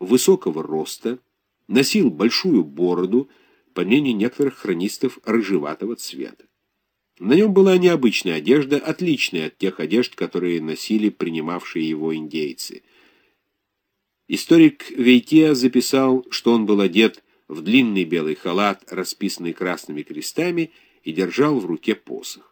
высокого роста, носил большую бороду, по мнению некоторых хронистов, рыжеватого цвета. На нем была необычная одежда, отличная от тех одежд, которые носили принимавшие его индейцы. Историк Вейтия записал, что он был одет в длинный белый халат, расписанный красными крестами, и держал в руке посох.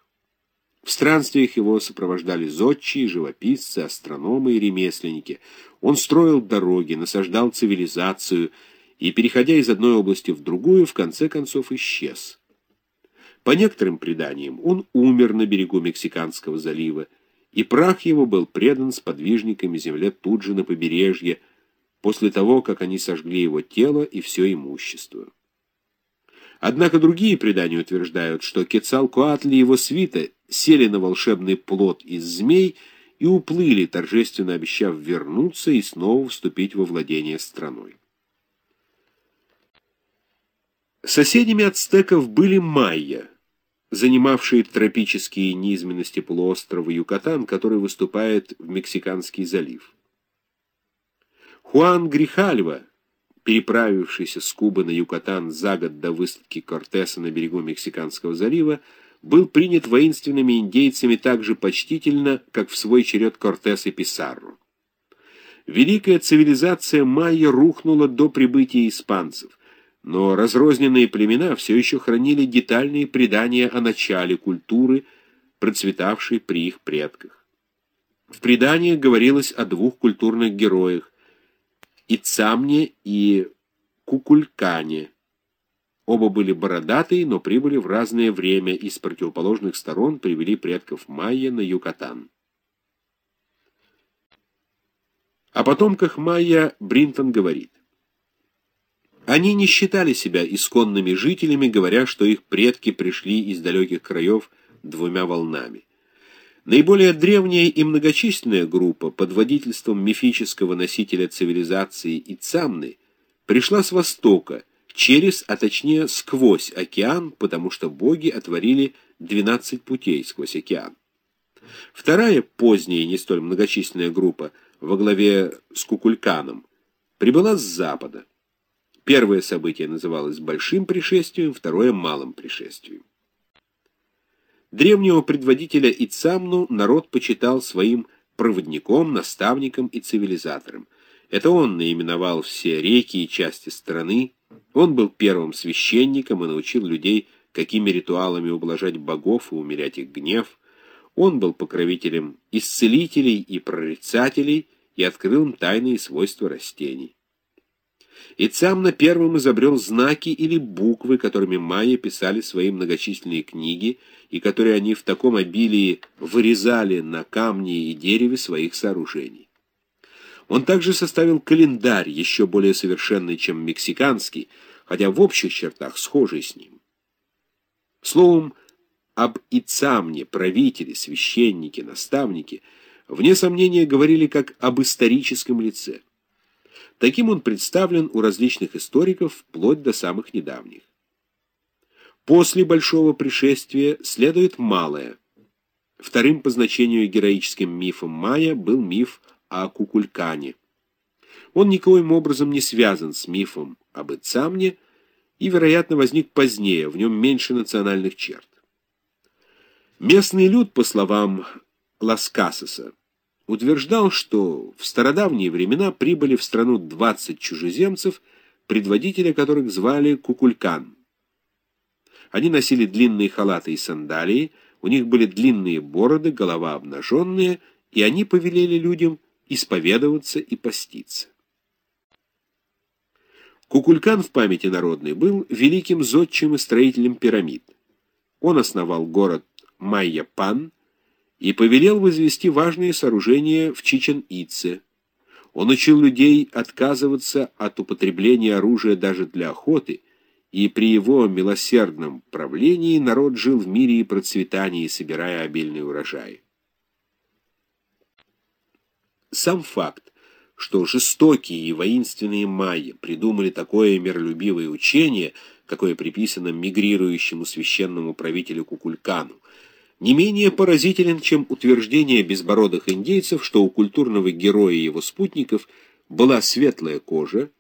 В странствиях его сопровождали зодчие, живописцы, астрономы и ремесленники. Он строил дороги, насаждал цивилизацию и, переходя из одной области в другую, в конце концов исчез. По некоторым преданиям, он умер на берегу Мексиканского залива, и прах его был предан сподвижниками земле тут же на побережье, после того, как они сожгли его тело и все имущество. Однако другие предания утверждают, что Кецалкоатли и его свита сели на волшебный плод из змей и уплыли, торжественно обещав вернуться и снова вступить во владение страной. Соседями ацтеков были майя, занимавшие тропические низменности полуострова Юкатан, который выступает в Мексиканский залив. Хуан Грихальва, переправившийся с Кубы на Юкатан за год до высадки Кортеса на берегу Мексиканского залива, был принят воинственными индейцами так же почтительно, как в свой черед Кортес и Писарро. Великая цивилизация майя рухнула до прибытия испанцев, но разрозненные племена все еще хранили детальные предания о начале культуры, процветавшей при их предках. В преданиях говорилось о двух культурных героях, Ицамне и Кукулькане. Оба были бородатые, но прибыли в разное время и с противоположных сторон привели предков майя на Юкатан. О потомках майя Бринтон говорит. Они не считали себя исконными жителями, говоря, что их предки пришли из далеких краев двумя волнами. Наиболее древняя и многочисленная группа под водительством мифического носителя цивилизации Ицамны пришла с востока, через, а точнее сквозь океан, потому что боги отворили 12 путей сквозь океан. Вторая, поздняя не столь многочисленная группа, во главе с Кукульканом, прибыла с запада. Первое событие называлось Большим пришествием, второе — Малым пришествием. Древнего предводителя Ицамну народ почитал своим проводником, наставником и цивилизатором. Это он наименовал все реки и части страны, он был первым священником и научил людей, какими ритуалами ублажать богов и умерять их гнев. Он был покровителем исцелителей и прорицателей и открыл им тайные свойства растений. Ицамна первым изобрел знаки или буквы, которыми майя писали свои многочисленные книги, и которые они в таком обилии вырезали на камне и дереве своих сооружений. Он также составил календарь, еще более совершенный, чем мексиканский, хотя в общих чертах схожий с ним. Словом, об Ицамне правители, священники, наставники, вне сомнения, говорили как об историческом лице. Таким он представлен у различных историков вплоть до самых недавних. После большого пришествия следует малое. Вторым по значению героическим мифом майя был миф о Кукулькане. Он никоим образом не связан с мифом об Ицамне и, вероятно, возник позднее, в нем меньше национальных черт. Местный люд, по словам Ласкасеса, утверждал, что в стародавние времена прибыли в страну 20 чужеземцев, предводителя которых звали Кукулькан. Они носили длинные халаты и сандалии, у них были длинные бороды, голова обнаженная, и они повелели людям исповедоваться и поститься. Кукулькан в памяти народной был великим зодчим и строителем пирамид. Он основал город Майя-Пан, и повелел возвести важные сооружения в Чичен-Ице. Он учил людей отказываться от употребления оружия даже для охоты, и при его милосердном правлении народ жил в мире и процветании, собирая обильные урожаи. Сам факт, что жестокие и воинственные майя придумали такое миролюбивое учение, какое приписано мигрирующему священному правителю Кукулькану, не менее поразителен, чем утверждение безбородых индейцев, что у культурного героя и его спутников была светлая кожа,